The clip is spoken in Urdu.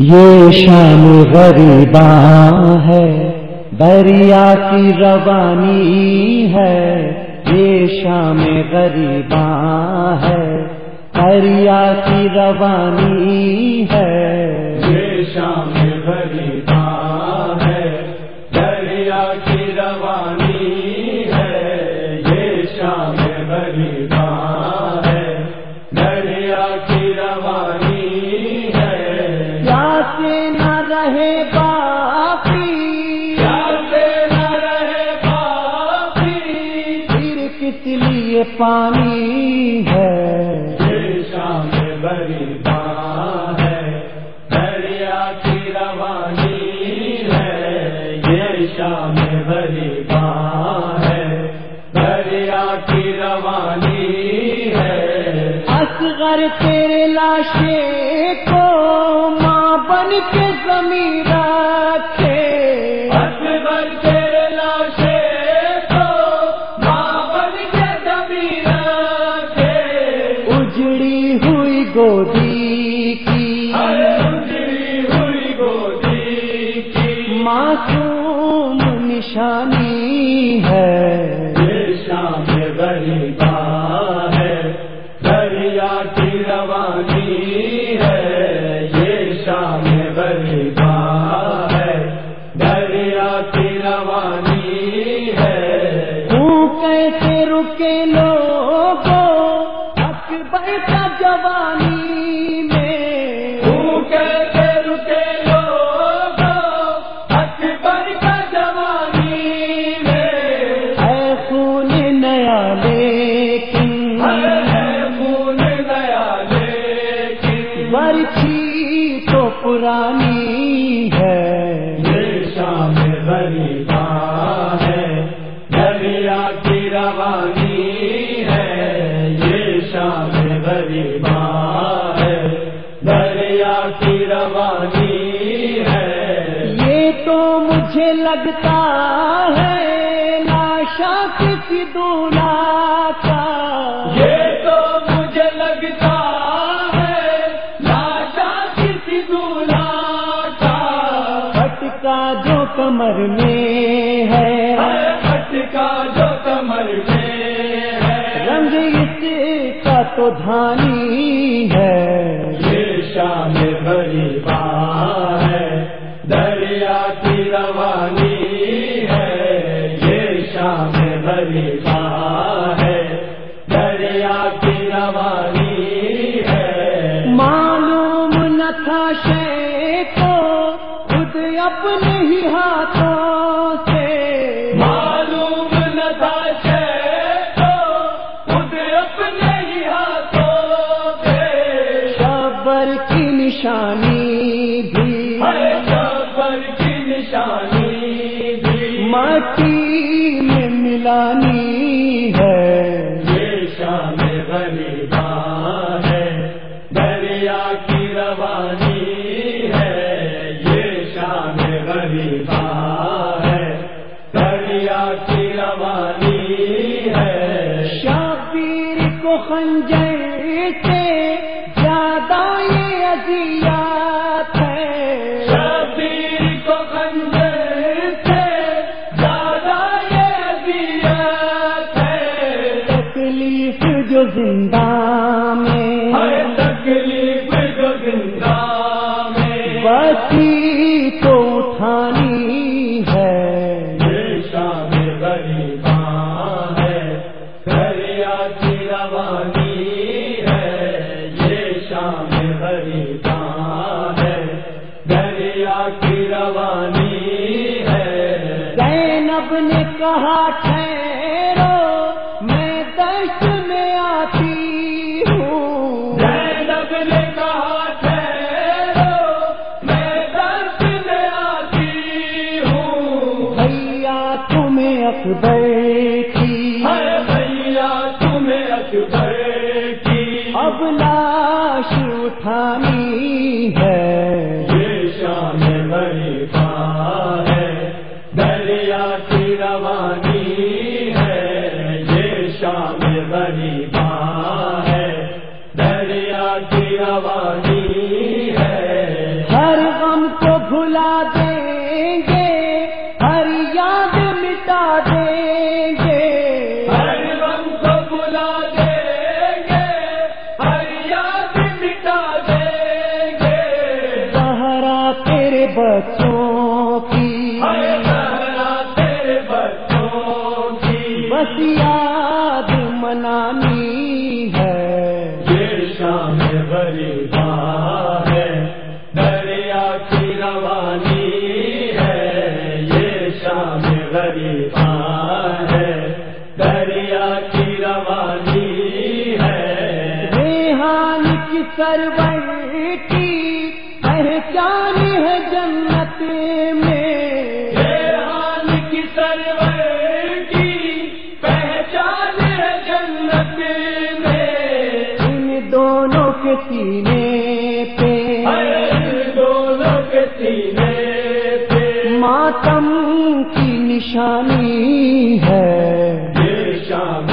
یہ شام غریباں ہے، دریا کی روانی ہے، یہ شام غریباں ہے، دریا کی روانی ہے۔ یہ شام غریباں ہے، دریا کی روانی ہے، یہ شام غریباں لیے پانی ہے۔ یہ غریباں ہے۔ دریا کی روانی ہے۔ یہ شام غریباں ہے۔ دریا کی روانی ہے۔ اصغر تیرے لاشے کو ماں بن کے زمین ہوئی گودی کی۔ اجڑی ہوئی گودی کی معصوم نشانی ہے۔ شام غریباں ہے دریا کی روانی ہے یہ شام غریباں ہے دریا کی روانی ہے۔ ہوں کیسے رکے کا جوانی میں۔ تو کیسے رکے لوگ اکبر کا جوانی میں؟ اے خون نیا لیکن۔ خون گیا لیکن۔ برچھی تو پرانی ہے۔ یہ شام غریباں دریا کی روانی ہے۔ یہ تو مجھے لگتا ہے لاشا کسی دولا کا۔ یہ تو مجھے لگتا ہے لاٹا کسی دولا کا۔ پٹکا جو کمر میں ہے۔ پٹکا جو کمر میں ہے۔ رنگ اس کا تو دھانی ہے۔ یہ شام غریباں ہے۔ دریا کی روانی ہے، یہ شام غریباں ہے۔ دریا کی روانی ہے۔ معلوم نہ تھا شے کو، خود اپنے ہی ہاتھوں سے۔ نشانی بھی ہر شبر کی نشانی بھی مٹی میں ملانی ہے یہ شام غریباں ہے دریا کی روانی ہے یہ شام غریباں ہے دریا کی روانی ہے شابیر کو خنجر سے زیادہ یہ اذیات تکلیف جو زندہ میں۔ ہر تکلیف جو زندہ میں۔ بسی تو اٹھانی ہے۔ یہ شام غریباں ہے۔ دریا کی روانی ہے۔ یہ شام غریباں ہے۔ دریا کی روانی ہے۔ زینب نے کہا ٹھہرو اکبر کی۔ بھیا تمہیں اکبر کی۔ اب لاش اٹھانی ہے۔ یہ شام غریباں ہے۔ دریا کی روانی ہے۔ یہ شام کی روانی ہے۔ ہر بھلا دیں گے ہر یاد مٹا دیں گے۔ ہر غم کو بلا دیں گے ہر یاد مٹا دیں گے۔ سہارا تیرے بچوں کی تیرے بچوں کی۔ ریحان کی سرور کی پہچان ہے جنت میں۔ ریحان کی سرور کی پہچان ہے جنت میں۔ ان دونوں کے سینے پہ۔ دونوں کے سینے پہ۔ ماتم کی نشانی ہے۔ شام